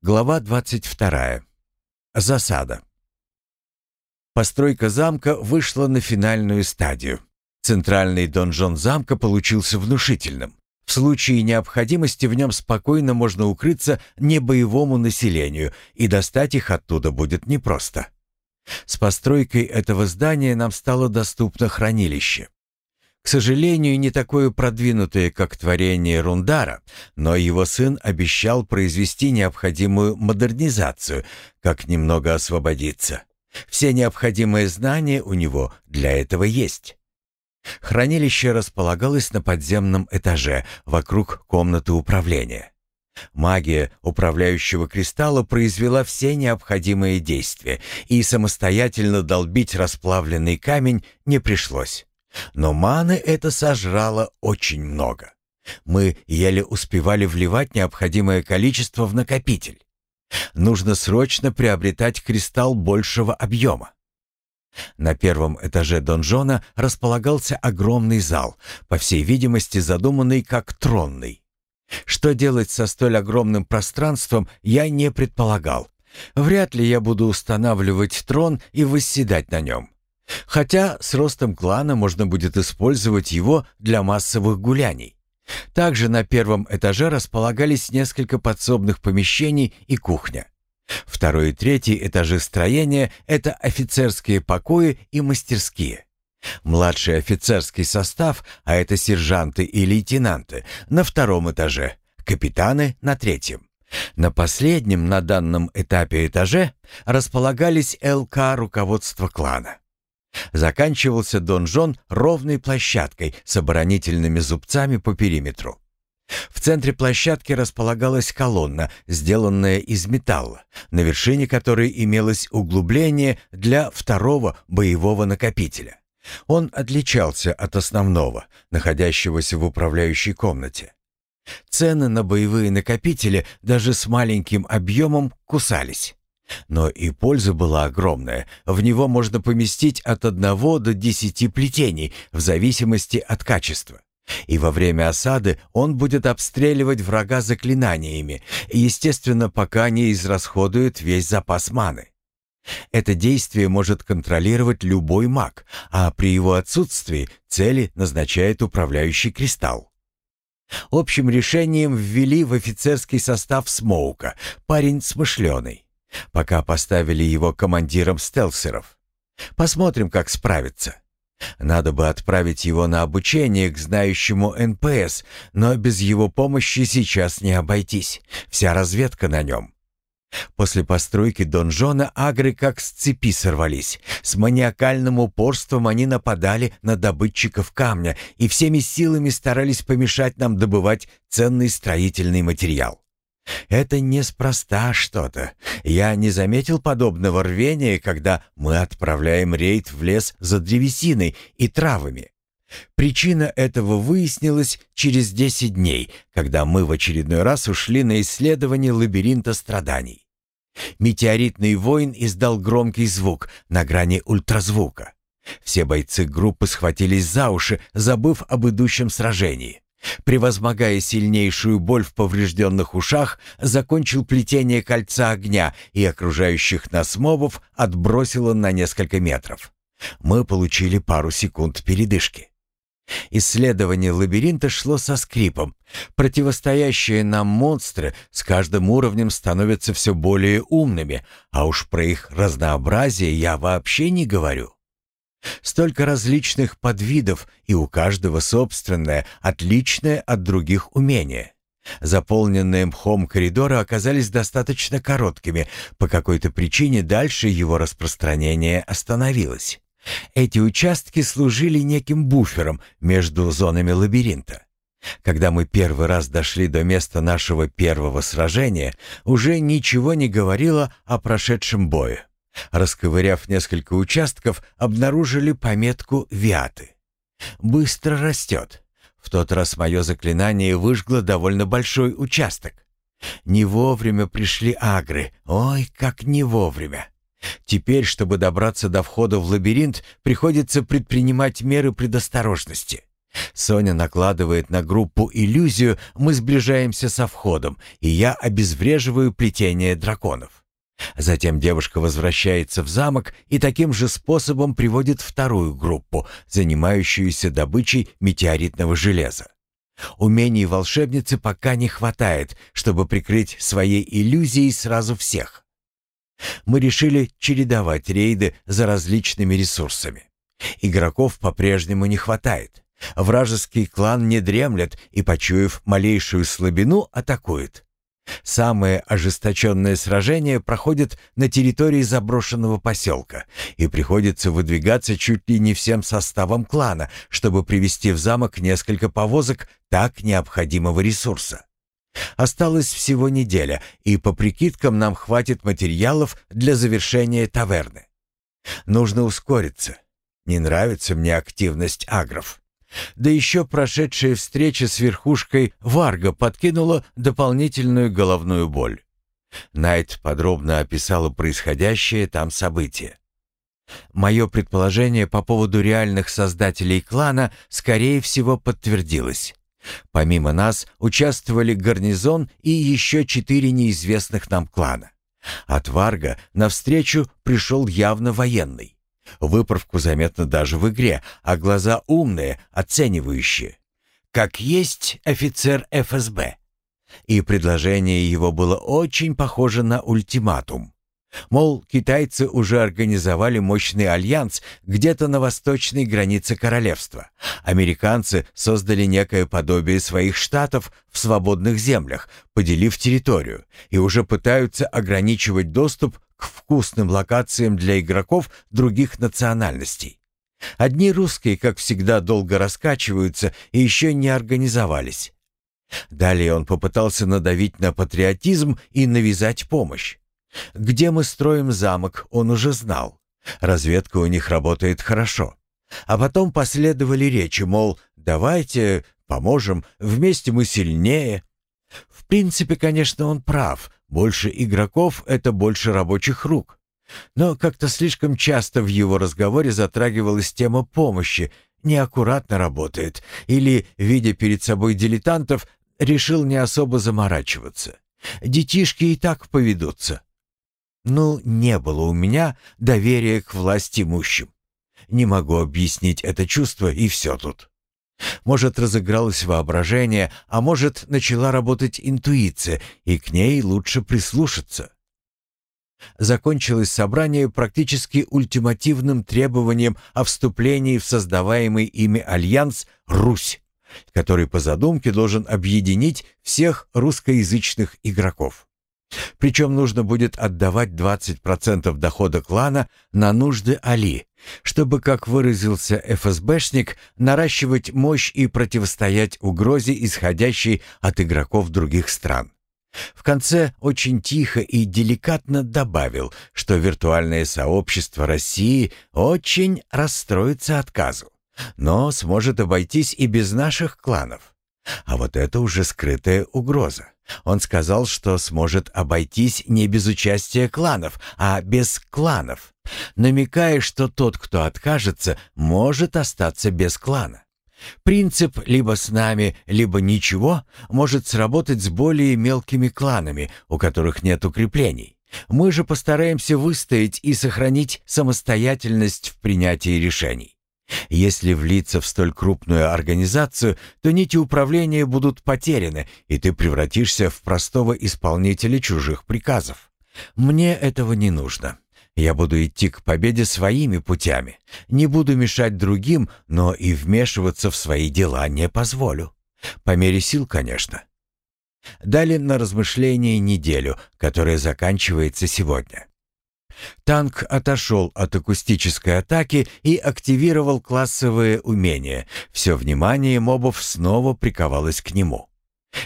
Глава 22. Засада. Постройка замка вышла на финальную стадию. Центральный донжон замка получился внушительным. В случае необходимости в нем спокойно можно укрыться небоевому населению, и достать их оттуда будет непросто. С постройкой этого здания нам стало доступно хранилище. К сожалению, не такое продвинутое, как творение Рундара, но его сын обещал произвести необходимую модернизацию, как немного освободиться. Все необходимые знания у него для этого есть. Хранилище располагалось на подземном этаже, вокруг комнаты управления. Магия управляющего кристалла произвела все необходимые действия, и самостоятельно долбить расплавленный камень не пришлось. Но маны это сожрало очень много. Мы еле успевали вливать необходимое количество в накопитель. Нужно срочно приобретать кристалл большего объема. На первом этаже донжона располагался огромный зал, по всей видимости задуманный как тронный. Что делать со столь огромным пространством, я не предполагал. Вряд ли я буду устанавливать трон и восседать на нем. Хотя с ростом клана можно будет использовать его для массовых гуляний. Также на первом этаже располагались несколько подсобных помещений и кухня. Второй и третий этажи строения – это офицерские покои и мастерские. Младший офицерский состав, а это сержанты и лейтенанты, на втором этаже, капитаны на третьем. На последнем на данном этапе этаже располагались ЛК руководства клана. Заканчивался донжон ровной площадкой с оборонительными зубцами по периметру. В центре площадки располагалась колонна, сделанная из металла, на вершине которой имелось углубление для второго боевого накопителя. Он отличался от основного, находящегося в управляющей комнате. Цены на боевые накопители даже с маленьким объемом кусались. Но и польза была огромная. В него можно поместить от одного до десяти плетений, в зависимости от качества. И во время осады он будет обстреливать врага заклинаниями, естественно, пока не израсходует весь запас маны. Это действие может контролировать любой маг, а при его отсутствии цели назначает управляющий кристалл. Общим решением ввели в офицерский состав Смоука, парень смышленый. Пока поставили его командиром стелсеров. Посмотрим, как справится. Надо бы отправить его на обучение к знающему НПС, но без его помощи сейчас не обойтись. Вся разведка на нем. После постройки донжона агры как с цепи сорвались. С маниакальным упорством они нападали на добытчиков камня и всеми силами старались помешать нам добывать ценный строительный материал. Это неспроста что-то. Я не заметил подобного рвения, когда мы отправляем рейд в лес за древесиной и травами. Причина этого выяснилась через 10 дней, когда мы в очередной раз ушли на исследование лабиринта страданий. Метеоритный воин издал громкий звук на грани ультразвука. Все бойцы группы схватились за уши, забыв об идущем сражении. Превозмогая сильнейшую боль в поврежденных ушах, закончил плетение кольца огня и окружающих нас мобов отбросило на несколько метров. Мы получили пару секунд передышки. Исследование лабиринта шло со скрипом. Противостоящие нам монстры с каждым уровнем становятся все более умными, а уж про их разнообразие я вообще не говорю. Столько различных подвидов, и у каждого собственное, отличное от других умение. Заполненные мхом коридоры оказались достаточно короткими, по какой-то причине дальше его распространение остановилось. Эти участки служили неким буфером между зонами лабиринта. Когда мы первый раз дошли до места нашего первого сражения, уже ничего не говорило о прошедшем бою. Расковыряв несколько участков, обнаружили пометку «Виаты». «Быстро растет». В тот раз мое заклинание выжгло довольно большой участок. Не вовремя пришли агры. Ой, как не вовремя. Теперь, чтобы добраться до входа в лабиринт, приходится предпринимать меры предосторожности. Соня накладывает на группу иллюзию, мы сближаемся со входом, и я обезвреживаю плетение драконов. Затем девушка возвращается в замок и таким же способом приводит вторую группу, занимающуюся добычей метеоритного железа. Умений волшебницы пока не хватает, чтобы прикрыть своей иллюзией сразу всех. Мы решили чередовать рейды за различными ресурсами. Игроков по-прежнему не хватает. Вражеский клан не дремлет и, почуяв малейшую слабину, атакует. Самые ожесточенные сражения проходят на территории заброшенного поселка, и приходится выдвигаться чуть ли не всем составом клана, чтобы привести в замок несколько повозок так необходимого ресурса. Осталось всего неделя, и по прикидкам нам хватит материалов для завершения таверны. Нужно ускориться. Не нравится мне активность агров. Да еще прошедшая встреча с верхушкой Варга подкинула дополнительную головную боль. Найт подробно описала происходящее там события. Мое предположение по поводу реальных создателей клана, скорее всего, подтвердилось. Помимо нас участвовали гарнизон и еще четыре неизвестных нам клана. От Варга навстречу пришел явно военный. Выправку заметно даже в игре, а глаза умные, оценивающие. Как есть офицер ФСБ. И предложение его было очень похоже на ультиматум. Мол, китайцы уже организовали мощный альянс где-то на восточной границе королевства. Американцы создали некое подобие своих штатов в свободных землях, поделив территорию, и уже пытаются ограничивать доступ к вкусным локациям для игроков других национальностей. Одни русские, как всегда, долго раскачиваются и еще не организовались. Далее он попытался надавить на патриотизм и навязать помощь. Где мы строим замок, он уже знал. Разведка у них работает хорошо. А потом последовали речи, мол, давайте поможем, вместе мы сильнее. В принципе, конечно, он прав. Больше игроков — это больше рабочих рук. Но как-то слишком часто в его разговоре затрагивалась тема помощи, неаккуратно работает, или, видя перед собой дилетантов, решил не особо заморачиваться. Детишки и так поведутся. Ну, не было у меня доверия к власть имущим. Не могу объяснить это чувство, и все тут. Может, разыгралось воображение, а может, начала работать интуиция, и к ней лучше прислушаться. Закончилось собрание практически ультимативным требованием о вступлении в создаваемый ими альянс «Русь», который по задумке должен объединить всех русскоязычных игроков. Причем нужно будет отдавать 20% дохода клана на нужды Али, чтобы, как выразился ФСБшник, наращивать мощь и противостоять угрозе, исходящей от игроков других стран. В конце очень тихо и деликатно добавил, что виртуальное сообщество России очень расстроится отказу, но сможет обойтись и без наших кланов. А вот это уже скрытая угроза. Он сказал, что сможет обойтись не без участия кланов, а без кланов, намекая, что тот, кто откажется, может остаться без клана. Принцип «либо с нами, либо ничего» может сработать с более мелкими кланами, у которых нет укреплений. Мы же постараемся выстоять и сохранить самостоятельность в принятии решений. Если влиться в столь крупную организацию, то нити управления будут потеряны, и ты превратишься в простого исполнителя чужих приказов. Мне этого не нужно. Я буду идти к победе своими путями. Не буду мешать другим, но и вмешиваться в свои дела не позволю. По мере сил, конечно. Дали на размышление неделю, которая заканчивается сегодня. Танк отошел от акустической атаки и активировал классовые умения. Все внимание мобов снова приковалось к нему.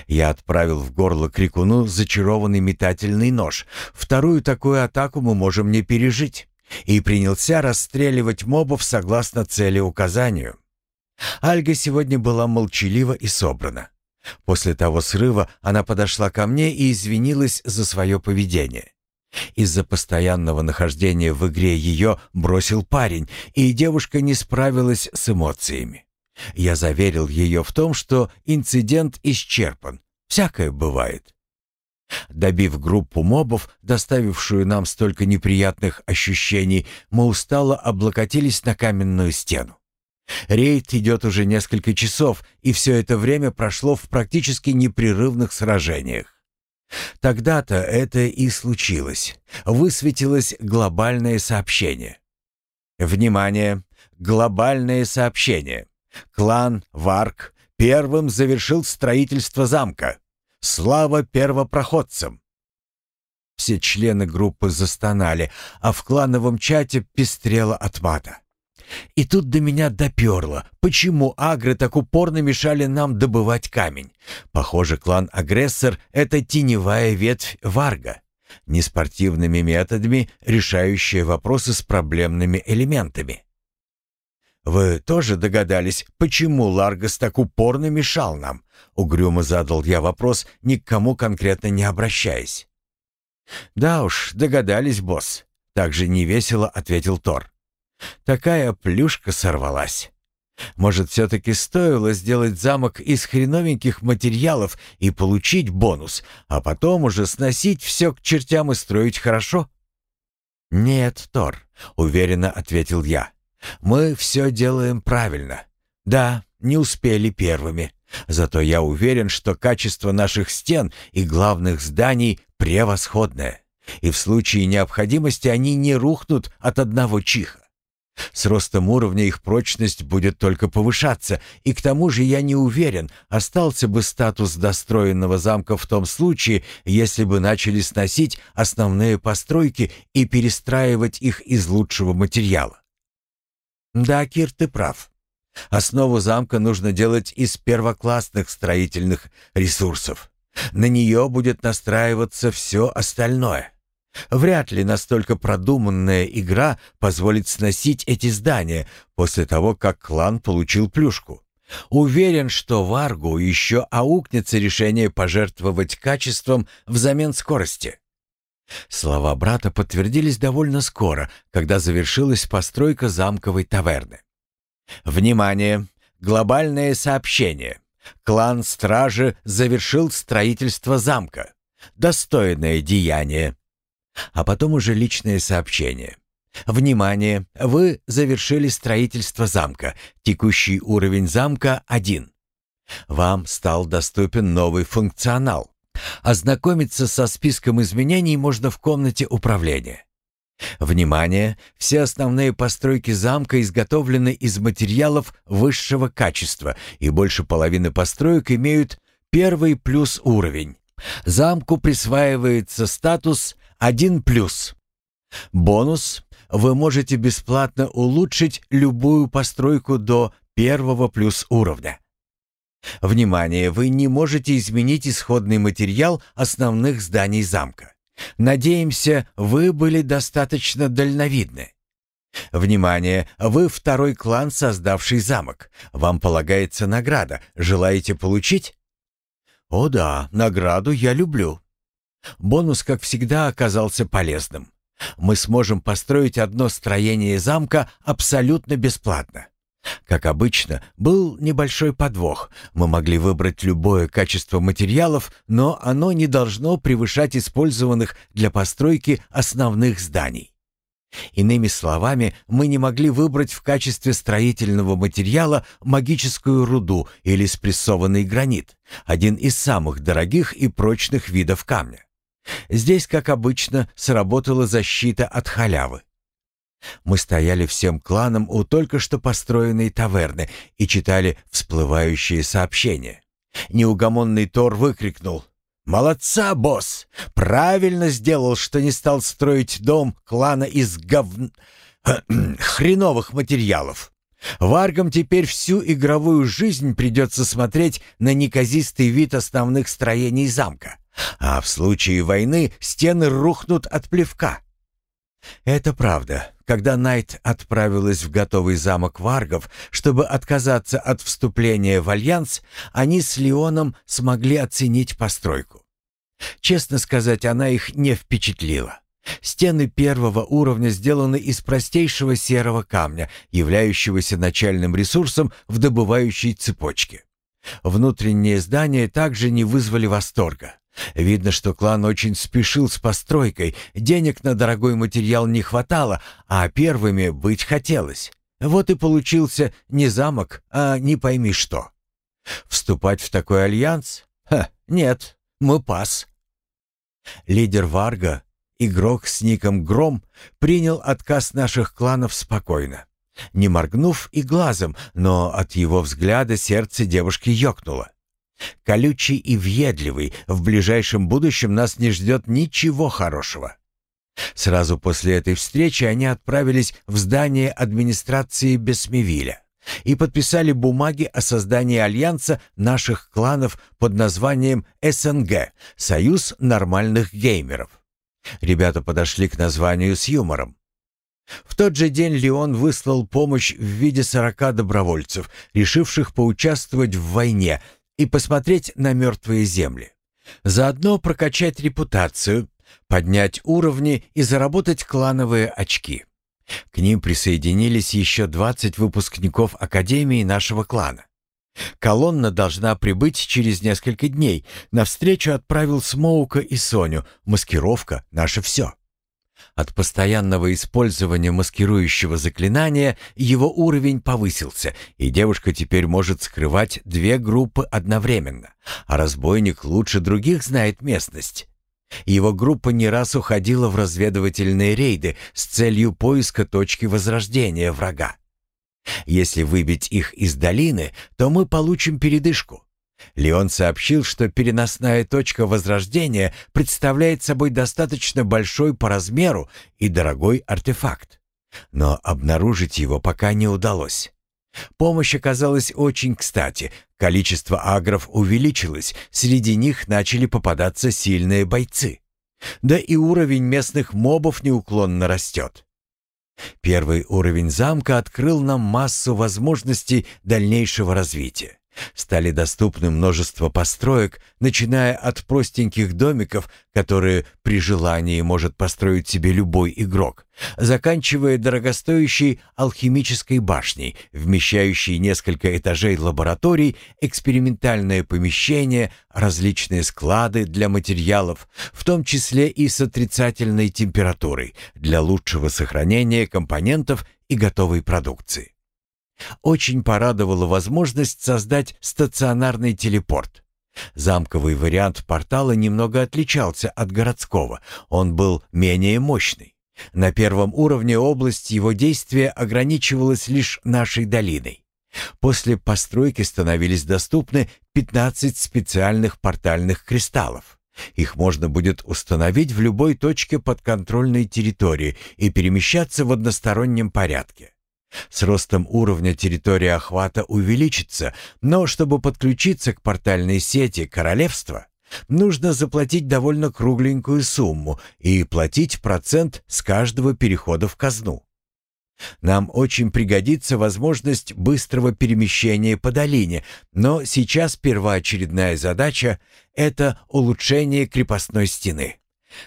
Я отправил в горло крикуну зачарованный метательный нож. Вторую такую атаку мы можем не пережить. И принялся расстреливать мобов согласно цели указанию. Альга сегодня была молчалива и собрана. После того срыва она подошла ко мне и извинилась за свое поведение. Из-за постоянного нахождения в игре ее бросил парень, и девушка не справилась с эмоциями. Я заверил ее в том, что инцидент исчерпан. Всякое бывает. Добив группу мобов, доставившую нам столько неприятных ощущений, мы устало облокотились на каменную стену. Рейд идет уже несколько часов, и все это время прошло в практически непрерывных сражениях. Тогда-то это и случилось. Высветилось глобальное сообщение. Внимание! Глобальное сообщение. Клан Варк первым завершил строительство замка. Слава первопроходцам! Все члены группы застонали, а в клановом чате пестрело от мата. И тут до меня доперло, почему агры так упорно мешали нам добывать камень. Похоже, клан-агрессор — это теневая ветвь Варга, неспортивными методами решающая вопросы с проблемными элементами. «Вы тоже догадались, почему Ларгас так упорно мешал нам?» Угрюмо задал я вопрос, ни к кому конкретно не обращаясь. «Да уж, догадались, босс», — также невесело ответил Тор. Такая плюшка сорвалась. Может, все-таки стоило сделать замок из хреновеньких материалов и получить бонус, а потом уже сносить все к чертям и строить хорошо? «Нет, Тор», — уверенно ответил я. «Мы все делаем правильно. Да, не успели первыми. Зато я уверен, что качество наших стен и главных зданий превосходное. И в случае необходимости они не рухнут от одного чиха. С ростом уровня их прочность будет только повышаться, и к тому же я не уверен, остался бы статус достроенного замка в том случае, если бы начали сносить основные постройки и перестраивать их из лучшего материала. Да, Кир, ты прав. Основу замка нужно делать из первоклассных строительных ресурсов. На нее будет настраиваться все остальное. Вряд ли настолько продуманная игра позволит сносить эти здания после того, как клан получил плюшку. Уверен, что Варгу еще аукнется решение пожертвовать качеством взамен скорости. Слова брата подтвердились довольно скоро, когда завершилась постройка замковой таверны. Внимание! Глобальное сообщение. Клан Стражи завершил строительство замка. Достойное деяние. А потом уже личное сообщение. Внимание! Вы завершили строительство замка. Текущий уровень замка 1. Вам стал доступен новый функционал. Ознакомиться со списком изменений можно в комнате управления. Внимание! Все основные постройки замка изготовлены из материалов высшего качества, и больше половины построек имеют первый плюс уровень. Замку присваивается статус один плюс. Бонус. Вы можете бесплатно улучшить любую постройку до первого плюс уровня. Внимание, вы не можете изменить исходный материал основных зданий замка. Надеемся, вы были достаточно дальновидны. Внимание, вы второй клан, создавший замок. Вам полагается награда. Желаете получить? О да, награду я люблю. Бонус, как всегда, оказался полезным. Мы сможем построить одно строение замка абсолютно бесплатно. Как обычно, был небольшой подвох. Мы могли выбрать любое качество материалов, но оно не должно превышать использованных для постройки основных зданий. Иными словами, мы не могли выбрать в качестве строительного материала магическую руду или спрессованный гранит, один из самых дорогих и прочных видов камня. Здесь, как обычно, сработала защита от халявы. Мы стояли всем кланом у только что построенной таверны и читали всплывающие сообщения. Неугомонный Тор выкрикнул. «Молодца, босс! Правильно сделал, что не стал строить дом клана из говн... хреновых материалов. Варгам теперь всю игровую жизнь придется смотреть на неказистый вид основных строений замка. А в случае войны стены рухнут от плевка. Это правда. Когда Найт отправилась в готовый замок Варгов, чтобы отказаться от вступления в альянс, они с Леоном смогли оценить постройку. Честно сказать, она их не впечатлила. Стены первого уровня сделаны из простейшего серого камня, являющегося начальным ресурсом в добывающей цепочке. Внутренние здания также не вызвали восторга. Видно, что клан очень спешил с постройкой, денег на дорогой материал не хватало, а первыми быть хотелось. Вот и получился не замок, а не пойми что. Вступать в такой альянс? Ха, нет, мы пас. Лидер Варга, игрок с ником Гром, принял отказ наших кланов спокойно. Не моргнув и глазом, но от его взгляда сердце девушки ёкнуло. Колючий и въедливый, в ближайшем будущем нас не ждет ничего хорошего. Сразу после этой встречи они отправились в здание администрации Бесмевиля и подписали бумаги о создании альянса наших кланов под названием СНГ – Союз нормальных геймеров. Ребята подошли к названию с юмором. В тот же день Леон выслал помощь в виде сорока добровольцев, решивших поучаствовать в войне и посмотреть на мертвые земли. Заодно прокачать репутацию, поднять уровни и заработать клановые очки. К ним присоединились еще 20 выпускников Академии нашего клана. Колонна должна прибыть через несколько дней. На встречу отправил Смоука и Соню. Маскировка — наше все. От постоянного использования маскирующего заклинания его уровень повысился, и девушка теперь может скрывать две группы одновременно, а разбойник лучше других знает местность. Его группа не раз уходила в разведывательные рейды с целью поиска точки возрождения врага. Если выбить их из долины, то мы получим передышку. Леон сообщил, что переносная точка возрождения представляет собой достаточно большой по размеру и дорогой артефакт. Но обнаружить его пока не удалось. Помощь оказалась очень кстати. Количество агров увеличилось, среди них начали попадаться сильные бойцы. Да и уровень местных мобов неуклонно растет. Первый уровень замка открыл нам массу возможностей дальнейшего развития. Стали доступны множество построек, начиная от простеньких домиков, которые при желании может построить себе любой игрок, заканчивая дорогостоящей алхимической башней, вмещающей несколько этажей лабораторий, экспериментальное помещение, различные склады для материалов, в том числе и с отрицательной температурой, для лучшего сохранения компонентов и готовой продукции. Очень порадовала возможность создать стационарный телепорт. Замковый вариант портала немного отличался от городского, он был менее мощный. На первом уровне область его действия ограничивалась лишь нашей долиной. После постройки становились доступны 15 специальных портальных кристаллов. Их можно будет установить в любой точке подконтрольной территории и перемещаться в одностороннем порядке. С ростом уровня территория охвата увеличится, но чтобы подключиться к портальной сети королевства, нужно заплатить довольно кругленькую сумму и платить процент с каждого перехода в казну. Нам очень пригодится возможность быстрого перемещения по долине, но сейчас первоочередная задача — это улучшение крепостной стены.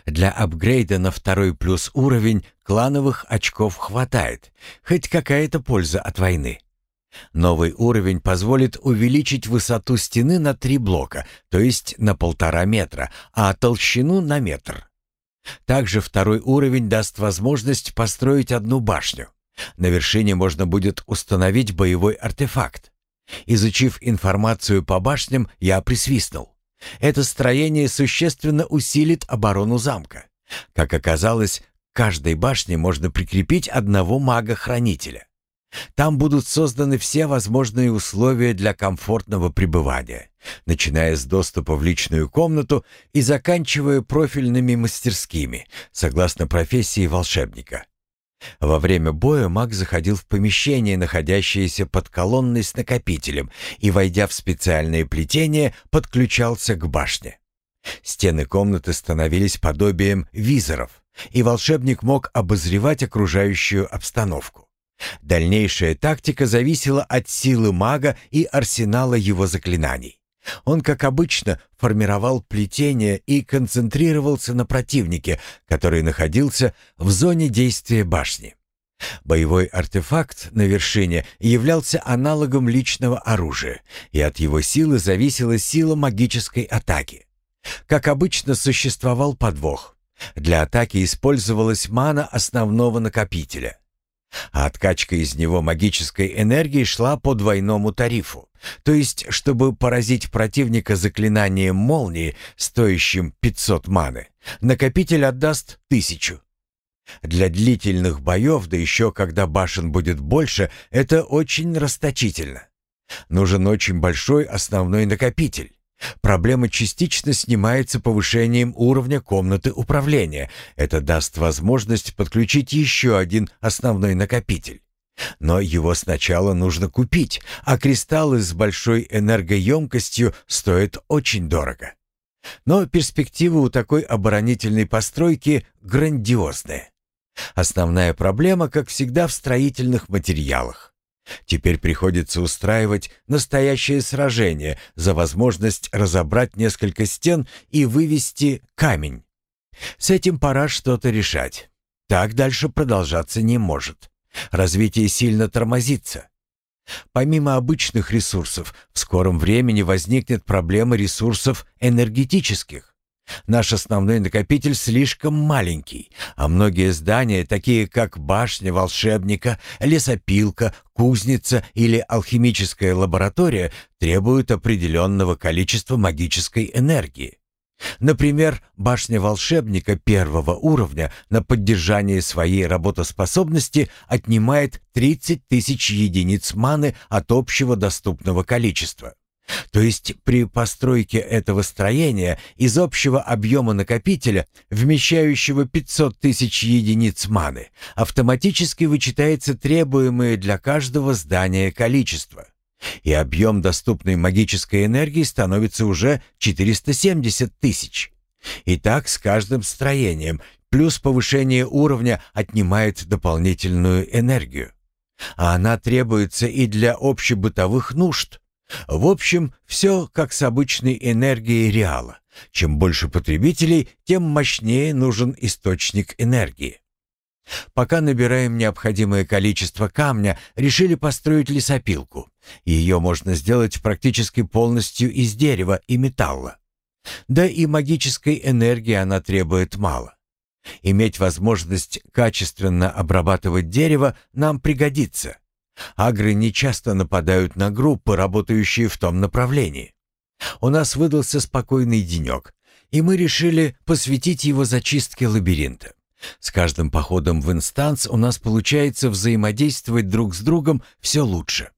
Для апгрейда на второй плюс уровень клановых очков хватает, хоть какая-то польза от войны. Новый уровень позволит увеличить высоту стены на три блока, то есть на полтора метра, а толщину на метр. Также второй уровень даст возможность построить одну башню. На вершине можно будет установить боевой артефакт. Изучив информацию по башням, я присвистнул. Это строение существенно усилит оборону замка. Как оказалось, к каждой башне можно прикрепить одного мага-хранителя. Там будут созданы все возможные условия для комфортного пребывания, начиная с доступа в личную комнату и заканчивая профильными мастерскими, согласно профессии волшебника. Во время боя маг заходил в помещение, находящееся под колонной с накопителем, и, войдя в специальное плетение, подключался к башне. Стены комнаты становились подобием визоров, и волшебник мог обозревать окружающую обстановку. Дальнейшая тактика зависела от силы мага и арсенала его заклинаний. Он, как обычно, формировал плетение и концентрировался на противнике, который находился в зоне действия башни. Боевой артефакт на вершине являлся аналогом личного оружия, и от его силы зависела сила магической атаки. Как обычно, существовал подвох. Для атаки использовалась мана основного накопителя а откачка из него магической энергии шла по двойному тарифу. То есть, чтобы поразить противника заклинанием молнии, стоящим 500 маны, накопитель отдаст тысячу. Для длительных боев, да еще когда башен будет больше, это очень расточительно. Нужен очень большой основной накопитель. Проблема частично снимается повышением уровня комнаты управления. Это даст возможность подключить еще один основной накопитель. Но его сначала нужно купить, а кристаллы с большой энергоемкостью стоят очень дорого. Но перспективы у такой оборонительной постройки грандиозные. Основная проблема, как всегда, в строительных материалах. Теперь приходится устраивать настоящее сражение за возможность разобрать несколько стен и вывести камень. С этим пора что-то решать. Так дальше продолжаться не может. Развитие сильно тормозится. Помимо обычных ресурсов, в скором времени возникнет проблема ресурсов энергетических. Наш основной накопитель слишком маленький, а многие здания, такие как башня волшебника, лесопилка, кузница или алхимическая лаборатория, требуют определенного количества магической энергии. Например, башня волшебника первого уровня на поддержание своей работоспособности отнимает 30 тысяч единиц маны от общего доступного количества. То есть при постройке этого строения из общего объема накопителя, вмещающего 500 тысяч единиц маны, автоматически вычитается требуемое для каждого здания количество. И объем доступной магической энергии становится уже 470 тысяч. И так с каждым строением, плюс повышение уровня отнимает дополнительную энергию. А она требуется и для общебытовых нужд – в общем, все как с обычной энергией реала. Чем больше потребителей, тем мощнее нужен источник энергии. Пока набираем необходимое количество камня, решили построить лесопилку. Ее можно сделать практически полностью из дерева и металла. Да и магической энергии она требует мало. Иметь возможность качественно обрабатывать дерево нам пригодится. Агры нечасто нападают на группы, работающие в том направлении. У нас выдался спокойный денек, и мы решили посвятить его зачистке лабиринта. С каждым походом в инстанс у нас получается взаимодействовать друг с другом все лучше.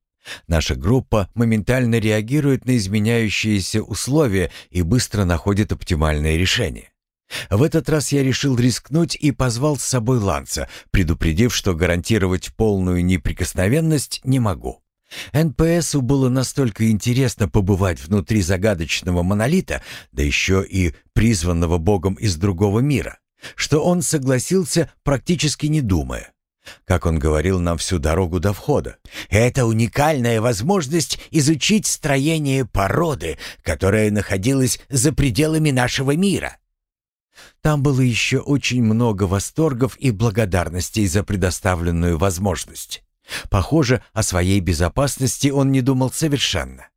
Наша группа моментально реагирует на изменяющиеся условия и быстро находит оптимальное решение. В этот раз я решил рискнуть и позвал с собой Ланца, предупредив, что гарантировать полную неприкосновенность не могу. НПСу было настолько интересно побывать внутри загадочного монолита, да еще и призванного богом из другого мира, что он согласился, практически не думая. Как он говорил нам всю дорогу до входа, это уникальная возможность изучить строение породы, которая находилась за пределами нашего мира. Там было еще очень много восторгов и благодарностей за предоставленную возможность. Похоже, о своей безопасности он не думал совершенно.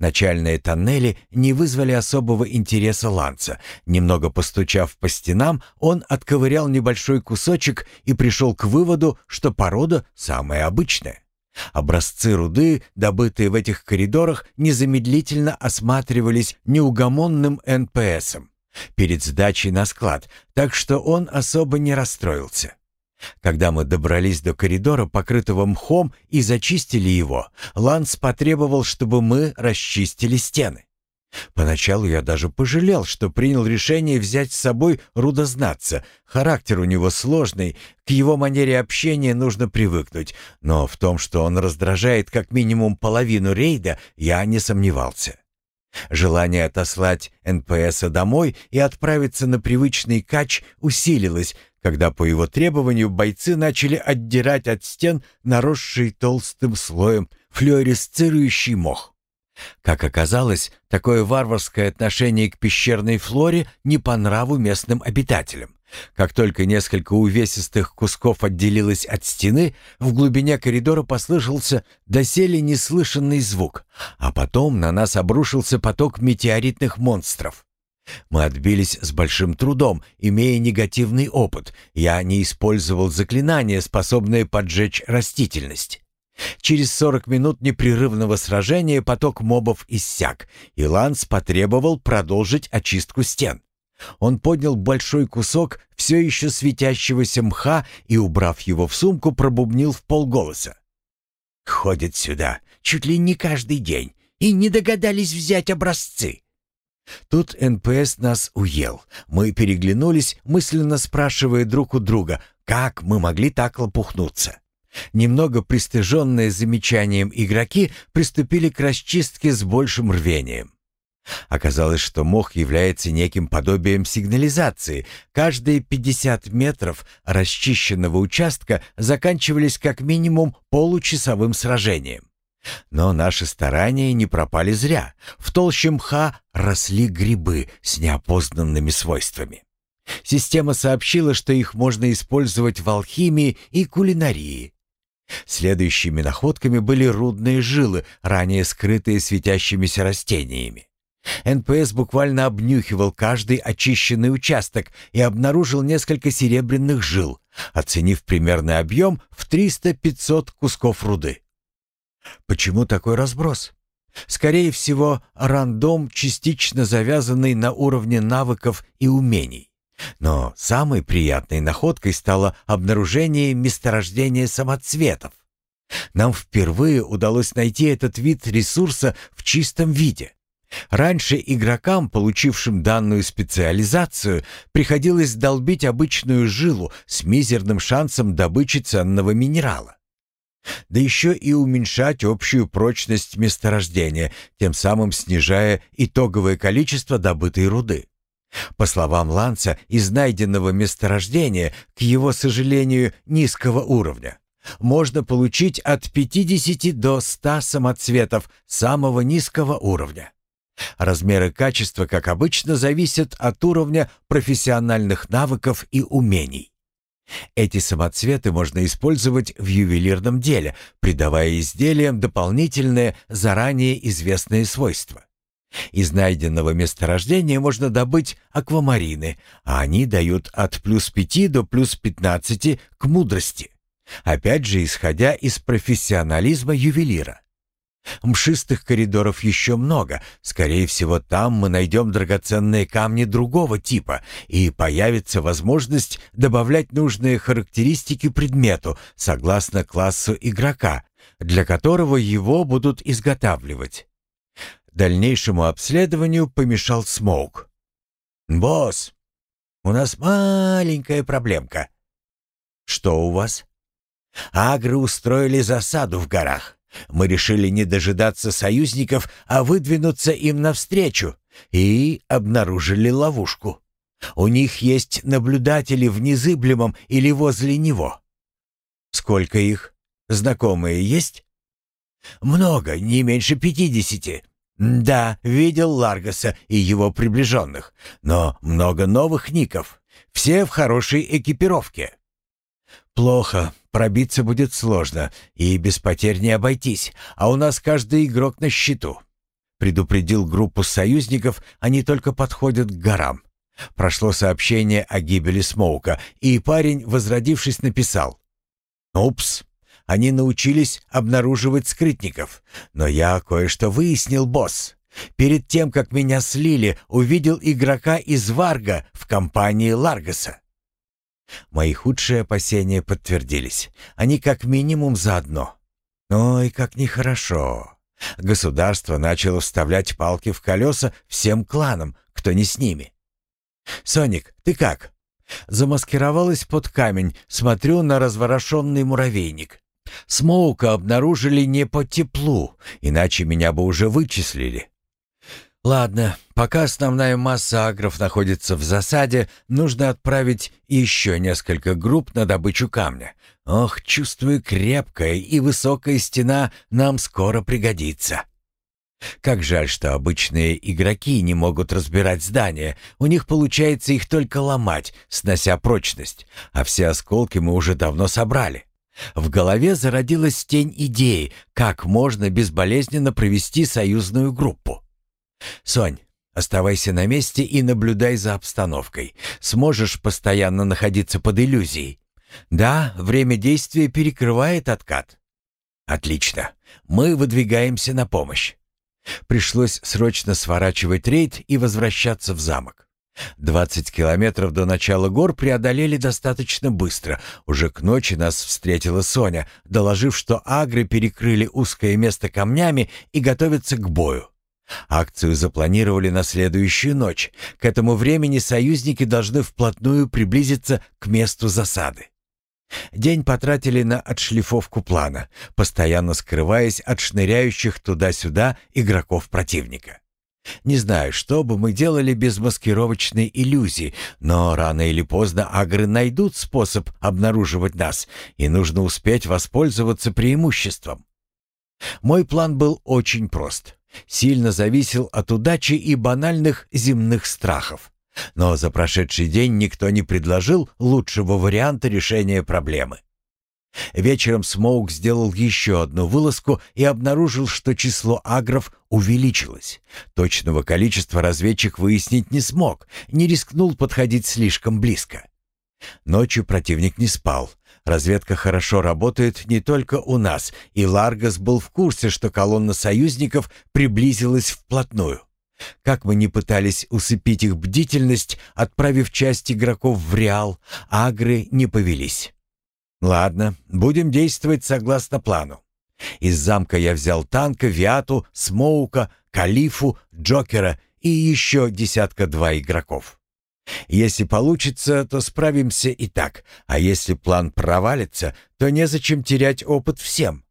Начальные тоннели не вызвали особого интереса Ланца. Немного постучав по стенам, он отковырял небольшой кусочек и пришел к выводу, что порода самая обычная. Образцы руды, добытые в этих коридорах, незамедлительно осматривались неугомонным НПСом перед сдачей на склад, так что он особо не расстроился. Когда мы добрались до коридора, покрытого мхом, и зачистили его, Ланс потребовал, чтобы мы расчистили стены. Поначалу я даже пожалел, что принял решение взять с собой рудознатца. Характер у него сложный, к его манере общения нужно привыкнуть, но в том, что он раздражает как минимум половину рейда, я не сомневался. Желание отослать НПСа домой и отправиться на привычный кач усилилось, когда по его требованию бойцы начали отдирать от стен наросший толстым слоем флюоресцирующий мох. Как оказалось, такое варварское отношение к пещерной флоре не по нраву местным обитателям. Как только несколько увесистых кусков отделилось от стены, в глубине коридора послышался доселе неслышанный звук, а потом на нас обрушился поток метеоритных монстров. Мы отбились с большим трудом, имея негативный опыт. Я не использовал заклинания, способные поджечь растительность. Через 40 минут непрерывного сражения поток мобов иссяк, и Ланс потребовал продолжить очистку стен. Он поднял большой кусок все еще светящегося мха и, убрав его в сумку, пробубнил вполголоса. «Ходят сюда чуть ли не каждый день и не догадались взять образцы. Тут НПС нас уел. Мы переглянулись, мысленно спрашивая друг у друга, как мы могли так лопухнуться. Немного пристыженные замечанием игроки приступили к расчистке с большим рвением. Оказалось, что мох является неким подобием сигнализации. Каждые 50 метров расчищенного участка заканчивались как минимум получасовым сражением. Но наши старания не пропали зря. В толще мха росли грибы с неопознанными свойствами. Система сообщила, что их можно использовать в алхимии и кулинарии. Следующими находками были рудные жилы, ранее скрытые светящимися растениями. НПС буквально обнюхивал каждый очищенный участок и обнаружил несколько серебряных жил, оценив примерный объем в 300-500 кусков руды. Почему такой разброс? Скорее всего, рандом, частично завязанный на уровне навыков и умений. Но самой приятной находкой стало обнаружение месторождения самоцветов. Нам впервые удалось найти этот вид ресурса в чистом виде. Раньше игрокам, получившим данную специализацию, приходилось долбить обычную жилу с мизерным шансом добычи ценного минерала да еще и уменьшать общую прочность месторождения, тем самым снижая итоговое количество добытой руды. По словам Ланца, из найденного месторождения, к его сожалению, низкого уровня, можно получить от 50 до 100 самоцветов самого низкого уровня. Размеры качества, как обычно, зависят от уровня профессиональных навыков и умений. Эти самоцветы можно использовать в ювелирном деле, придавая изделиям дополнительные, заранее известные свойства. Из найденного месторождения можно добыть аквамарины, а они дают от плюс 5 до плюс 15 к мудрости. Опять же, исходя из профессионализма ювелира. Мшистых коридоров еще много. Скорее всего, там мы найдем драгоценные камни другого типа, и появится возможность добавлять нужные характеристики предмету согласно классу игрока, для которого его будут изготавливать. Дальнейшему обследованию помешал Смоук. «Босс, у нас маленькая проблемка». «Что у вас?» «Агры устроили засаду в горах. Мы решили не дожидаться союзников, а выдвинуться им навстречу, и обнаружили ловушку. У них есть наблюдатели в незыблемом или возле него. Сколько их? Знакомые есть? Много, не меньше пятидесяти. Да, видел Ларгаса и его приближенных, но много новых ников. Все в хорошей экипировке. Плохо. Пробиться будет сложно, и без потерь не обойтись, а у нас каждый игрок на счету. Предупредил группу союзников, они только подходят к горам. Прошло сообщение о гибели Смоука, и парень, возродившись, написал. «Упс, они научились обнаруживать скрытников. Но я кое-что выяснил, босс. Перед тем, как меня слили, увидел игрока из Варга в компании Ларгаса. Мои худшие опасения подтвердились. Они как минимум заодно. Ой, как нехорошо. Государство начало вставлять палки в колеса всем кланам, кто не с ними. «Соник, ты как?» Замаскировалась под камень, смотрю на разворошенный муравейник. Смоука обнаружили не по теплу, иначе меня бы уже вычислили. Ладно, пока основная масса агров находится в засаде, нужно отправить еще несколько групп на добычу камня. Ох, чувствую, крепкая и высокая стена нам скоро пригодится. Как жаль, что обычные игроки не могут разбирать здания. У них получается их только ломать, снося прочность, а все осколки мы уже давно собрали. В голове зародилась тень идеи, как можно безболезненно провести союзную группу. «Сонь, оставайся на месте и наблюдай за обстановкой. Сможешь постоянно находиться под иллюзией. Да, время действия перекрывает откат». «Отлично. Мы выдвигаемся на помощь». Пришлось срочно сворачивать рейд и возвращаться в замок. Двадцать километров до начала гор преодолели достаточно быстро. Уже к ночи нас встретила Соня, доложив, что агры перекрыли узкое место камнями и готовятся к бою. Акцию запланировали на следующую ночь. К этому времени союзники должны вплотную приблизиться к месту засады. День потратили на отшлифовку плана, постоянно скрываясь от шныряющих туда-сюда игроков противника. Не знаю, что бы мы делали без маскировочной иллюзии, но рано или поздно агры найдут способ обнаруживать нас, и нужно успеть воспользоваться преимуществом. Мой план был очень прост. Сильно зависел от удачи и банальных земных страхов. Но за прошедший день никто не предложил лучшего варианта решения проблемы. Вечером Смоук сделал еще одну вылазку и обнаружил, что число агров увеличилось. Точного количества разведчик выяснить не смог, не рискнул подходить слишком близко. Ночью противник не спал. Разведка хорошо работает не только у нас, и Ларгас был в курсе, что колонна союзников приблизилась вплотную. Как мы ни пытались усыпить их бдительность, отправив часть игроков в Реал, агры не повелись. Ладно, будем действовать согласно плану. Из замка я взял танка, Виату, Смоука, Калифу, Джокера и еще десятка-два игроков. Если получится, то справимся и так, а если план провалится, то незачем терять опыт всем.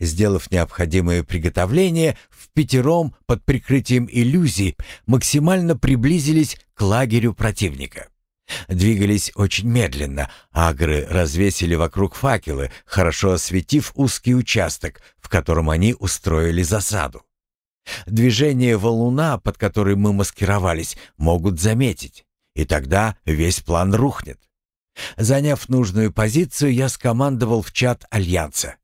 Сделав необходимые приготовления, в пятером под прикрытием иллюзий максимально приблизились к лагерю противника. Двигались очень медленно, агры развесили вокруг факелы, хорошо осветив узкий участок, в котором они устроили засаду. Движение валуна, под который мы маскировались, могут заметить, и тогда весь план рухнет. Заняв нужную позицию, я скомандовал в чат Альянса.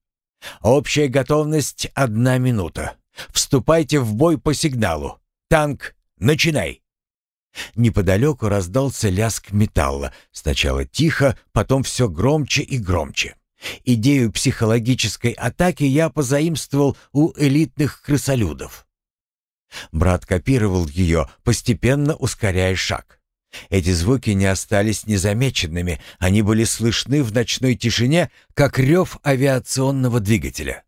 Общая готовность — одна минута. Вступайте в бой по сигналу. Танк, начинай!» Неподалеку раздался лязг металла. Сначала тихо, потом все громче и громче. Идею психологической атаки я позаимствовал у элитных крысолюдов. Брат копировал ее, постепенно ускоряя шаг. Эти звуки не остались незамеченными, они были слышны в ночной тишине, как рев авиационного двигателя.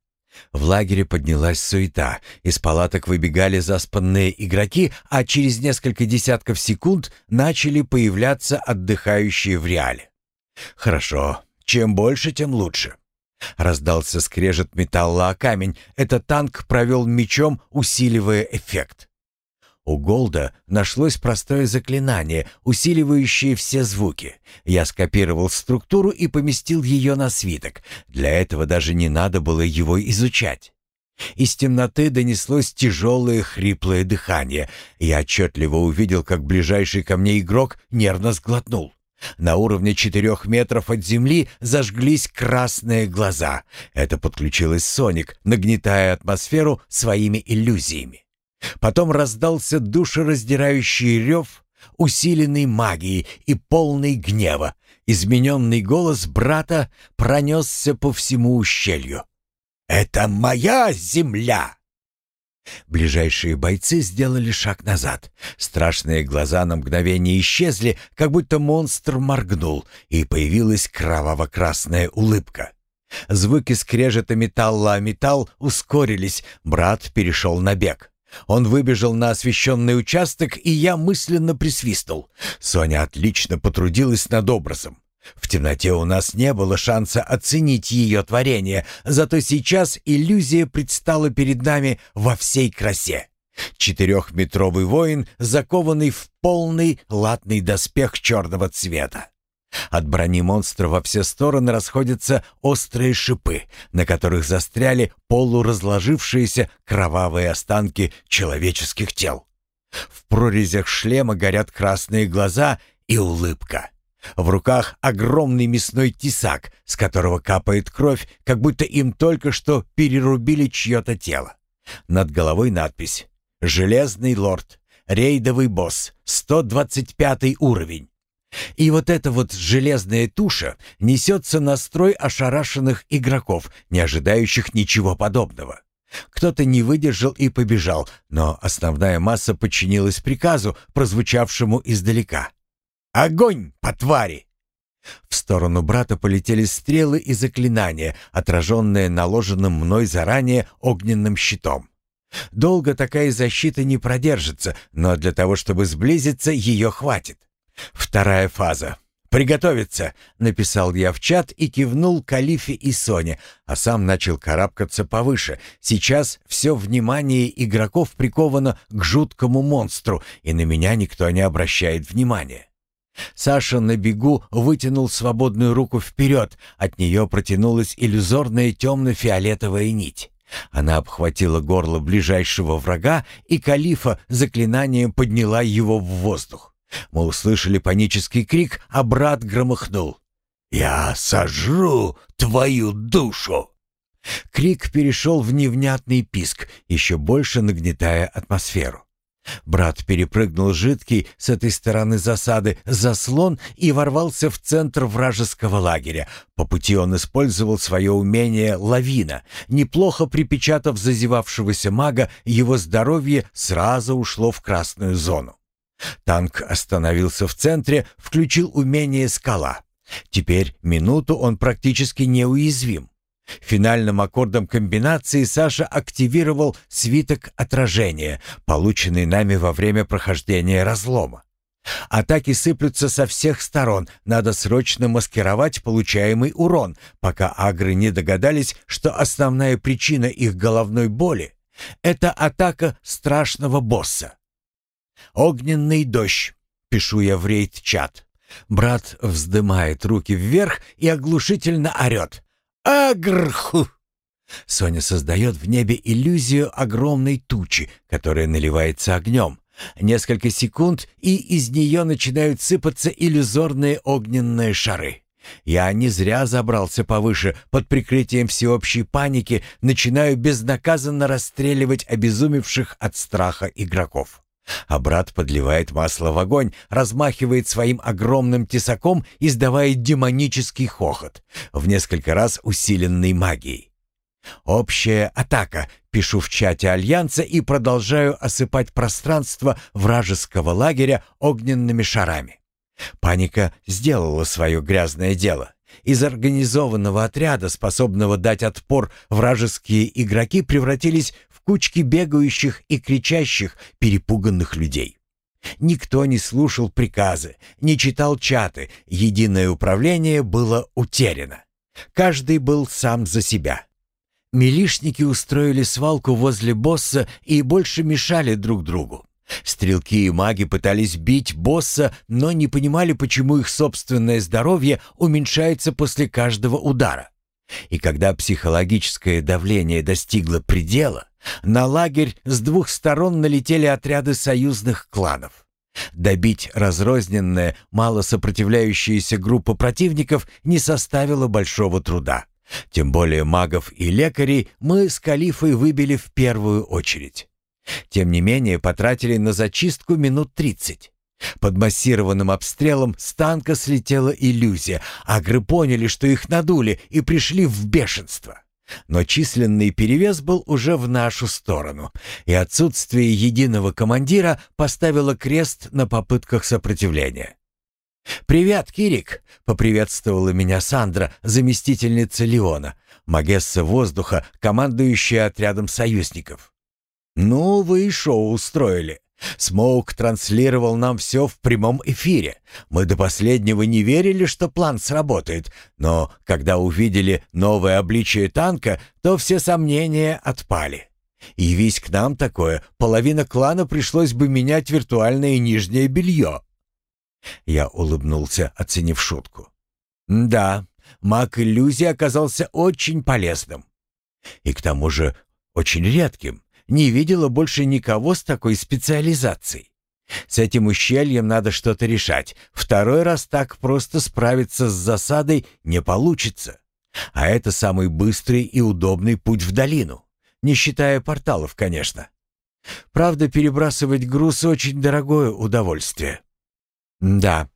В лагере поднялась суета, из палаток выбегали заспанные игроки, а через несколько десятков секунд начали появляться отдыхающие в реале. «Хорошо, чем больше, тем лучше». Раздался скрежет металла о камень. Этот танк провел мечом, усиливая эффект. У Голда нашлось простое заклинание, усиливающее все звуки. Я скопировал структуру и поместил ее на свиток. Для этого даже не надо было его изучать. Из темноты донеслось тяжелое хриплое дыхание. Я отчетливо увидел, как ближайший ко мне игрок нервно сглотнул. На уровне четырех метров от земли зажглись красные глаза. Это подключилась Соник, нагнетая атмосферу своими иллюзиями. Потом раздался душераздирающий рев, усиленный магией и полный гнева. Измененный голос брата пронесся по всему ущелью. «Это моя земля!» Ближайшие бойцы сделали шаг назад. Страшные глаза на мгновение исчезли, как будто монстр моргнул, и появилась кроваво-красная улыбка. Звуки скрежета металла о металл ускорились, брат перешел на бег. Он выбежал на освещенный участок, и я мысленно присвистнул. Соня отлично потрудилась над образом. В темноте у нас не было шанса оценить ее творение, зато сейчас иллюзия предстала перед нами во всей красе. Четырехметровый воин, закованный в полный латный доспех черного цвета. От брони монстра во все стороны расходятся острые шипы, на которых застряли полуразложившиеся кровавые останки человеческих тел. В прорезях шлема горят красные глаза и улыбка. В руках огромный мясной тесак, с которого капает кровь, как будто им только что перерубили чье-то тело. Над головой надпись «Железный лорд, рейдовый босс, 125 уровень». И вот эта вот железная туша несется на строй ошарашенных игроков, не ожидающих ничего подобного. Кто-то не выдержал и побежал, но основная масса подчинилась приказу, прозвучавшему издалека. «Огонь, по твари!» В сторону брата полетели стрелы и заклинания, отраженные наложенным мной заранее огненным щитом. Долго такая защита не продержится, но для того, чтобы сблизиться, ее хватит. Вторая фаза. «Приготовиться!» — написал я в чат и кивнул Калифе и Соне, а сам начал карабкаться повыше. Сейчас все внимание игроков приковано к жуткому монстру, и на меня никто не обращает внимания. Саша на бегу вытянул свободную руку вперед, от нее протянулась иллюзорная темно-фиолетовая нить. Она обхватила горло ближайшего врага, и Калифа заклинанием подняла его в воздух. Мы услышали панический крик, а брат громыхнул. «Я сожру твою душу!» Крик перешел в невнятный писк, еще больше нагнетая атмосферу. Брат перепрыгнул жидкий с этой стороны засады заслон и ворвался в центр вражеского лагеря. По пути он использовал свое умение «лавина». Неплохо припечатав зазевавшегося мага, его здоровье сразу ушло в красную зону. Танк остановился в центре, включил умение «Скала». Теперь минуту он практически неуязвим. Финальным аккордом комбинации Саша активировал свиток отражения, полученный нами во время прохождения разлома. Атаки сыплются со всех сторон, надо срочно маскировать получаемый урон, пока агры не догадались, что основная причина их головной боли — это атака страшного босса. «Огненный дождь», — пишу я в рейд-чат. Брат вздымает руки вверх и оглушительно орет. «Агрху!» Соня создает в небе иллюзию огромной тучи, которая наливается огнем. Несколько секунд, и из нее начинают сыпаться иллюзорные огненные шары. Я не зря забрался повыше, под прикрытием всеобщей паники начинаю безнаказанно расстреливать обезумевших от страха игроков. А брат подливает масло в огонь, размахивает своим огромным тесаком, издавая демонический хохот, в несколько раз усиленный магией. «Общая атака», — пишу в чате Альянса и продолжаю осыпать пространство вражеского лагеря огненными шарами. Паника сделала свое грязное дело. Из организованного отряда, способного дать отпор, вражеские игроки превратились кучки бегающих и кричащих, перепуганных людей. Никто не слушал приказы, не читал чаты, единое управление было утеряно. Каждый был сам за себя. Милишники устроили свалку возле босса и больше мешали друг другу. Стрелки и маги пытались бить босса, но не понимали, почему их собственное здоровье уменьшается после каждого удара. И когда психологическое давление достигло предела, на лагерь с двух сторон налетели отряды союзных кланов. Добить разрозненная, мало сопротивляющаяся группа противников не составило большого труда. Тем более магов и лекарей мы с Калифой выбили в первую очередь. Тем не менее, потратили на зачистку минут тридцать. Под массированным обстрелом с танка слетела иллюзия. Агры поняли, что их надули, и пришли в бешенство. Но численный перевес был уже в нашу сторону, и отсутствие единого командира поставило крест на попытках сопротивления. «Привет, Кирик!» — поприветствовала меня Сандра, заместительница Леона, магесса воздуха, командующая отрядом союзников. «Ну, вы и шоу устроили. Смоук транслировал нам все в прямом эфире. Мы до последнего не верили, что план сработает, но когда увидели новое обличие танка, то все сомнения отпали. И весь к нам такое, половина клана пришлось бы менять виртуальное нижнее белье. Я улыбнулся, оценив шутку. Да, маг иллюзии оказался очень полезным. И к тому же очень редким. Не видела больше никого с такой специализацией. С этим ущельем надо что-то решать. Второй раз так просто справиться с засадой не получится. А это самый быстрый и удобный путь в долину. Не считая порталов, конечно. Правда, перебрасывать груз очень дорогое удовольствие. Да,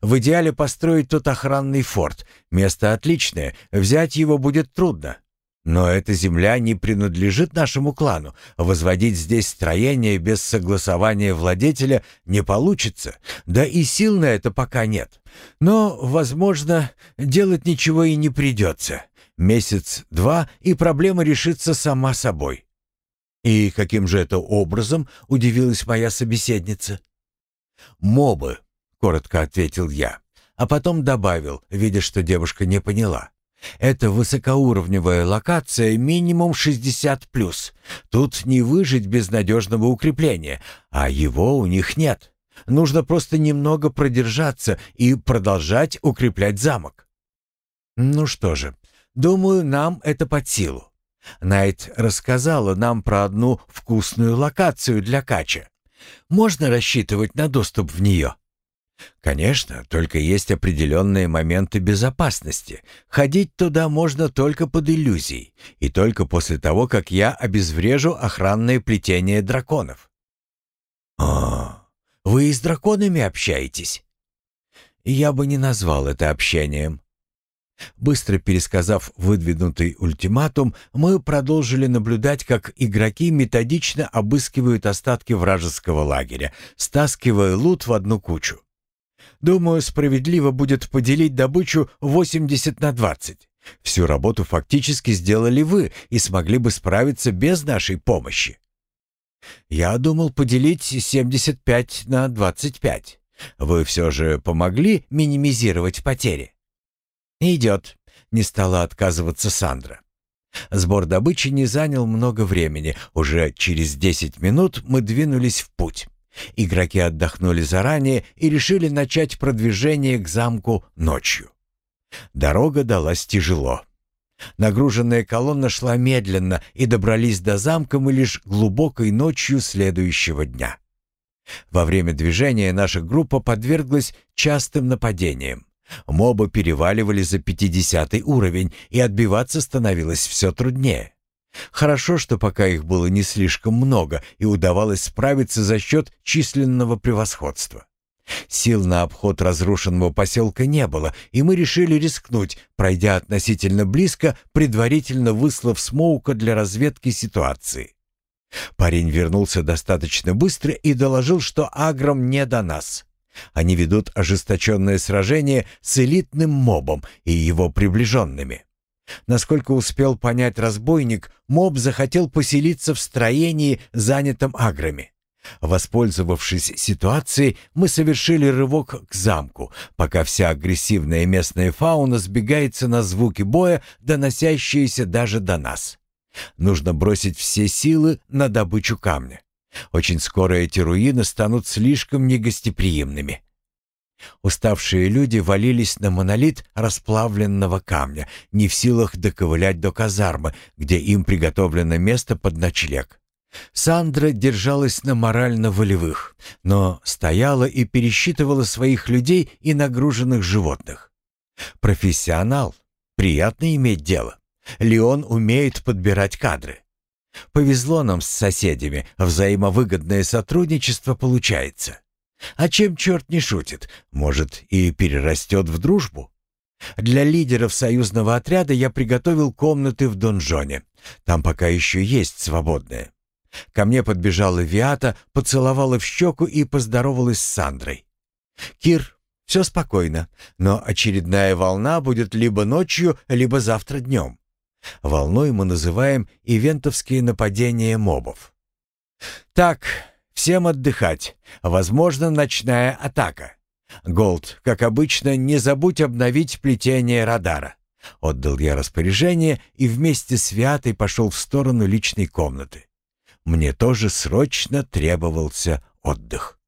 в идеале построить тут охранный форт. Место отличное, взять его будет трудно. Но эта земля не принадлежит нашему клану. Возводить здесь строение без согласования владетеля не получится. Да и сил на это пока нет. Но, возможно, делать ничего и не придется. Месяц-два, и проблема решится сама собой. «И каким же это образом?» — удивилась моя собеседница. «Мобы», — коротко ответил я, а потом добавил, видя, что девушка не поняла. Это высокоуровневая локация минимум 60+. Тут не выжить без надежного укрепления, а его у них нет. Нужно просто немного продержаться и продолжать укреплять замок. Ну что же, думаю, нам это под силу. Найт рассказала нам про одну вкусную локацию для кача. Можно рассчитывать на доступ в нее? Конечно, только есть определенные моменты безопасности. Ходить туда можно только под иллюзией, и только после того, как я обезврежу охранное плетение драконов. А, вы и с драконами общаетесь? Я бы не назвал это общением. Быстро пересказав выдвинутый ультиматум, мы продолжили наблюдать, как игроки методично обыскивают остатки вражеского лагеря, стаскивая лут в одну кучу. Думаю, справедливо будет поделить добычу 80 на 20. Всю работу фактически сделали вы и смогли бы справиться без нашей помощи. Я думал поделить 75 на 25. Вы все же помогли минимизировать потери? Идет. Не стала отказываться Сандра. Сбор добычи не занял много времени. Уже через 10 минут мы двинулись в путь. Игроки отдохнули заранее и решили начать продвижение к замку ночью. Дорога далась тяжело. Нагруженная колонна шла медленно, и добрались до замка мы лишь глубокой ночью следующего дня. Во время движения наша группа подверглась частым нападениям. Мобы переваливали за 50 уровень, и отбиваться становилось все труднее. Хорошо, что пока их было не слишком много и удавалось справиться за счет численного превосходства. Сил на обход разрушенного поселка не было, и мы решили рискнуть, пройдя относительно близко, предварительно выслав Смоука для разведки ситуации. Парень вернулся достаточно быстро и доложил, что агром не до нас. Они ведут ожесточенное сражение с элитным мобом и его приближенными. Насколько успел понять разбойник, моб захотел поселиться в строении, занятом аграми. Воспользовавшись ситуацией, мы совершили рывок к замку, пока вся агрессивная местная фауна сбегается на звуки боя, доносящиеся даже до нас. Нужно бросить все силы на добычу камня. Очень скоро эти руины станут слишком негостеприимными. Уставшие люди валились на монолит расплавленного камня, не в силах доковылять до казармы, где им приготовлено место под ночлег. Сандра держалась на морально-волевых, но стояла и пересчитывала своих людей и нагруженных животных. Профессионал. Приятно иметь дело. Леон умеет подбирать кадры. Повезло нам с соседями, взаимовыгодное сотрудничество получается. А чем черт не шутит, может и перерастет в дружбу? Для лидеров союзного отряда я приготовил комнаты в донжоне. Там пока еще есть свободные. Ко мне подбежала Виата, поцеловала в щеку и поздоровалась с Сандрой. «Кир, все спокойно, но очередная волна будет либо ночью, либо завтра днем. Волной мы называем ивентовские нападения мобов. Так, Всем отдыхать. Возможно, ночная атака. Голд, как обычно, не забудь обновить плетение радара. Отдал я распоряжение и вместе с Виатой пошел в сторону личной комнаты. Мне тоже срочно требовался отдых.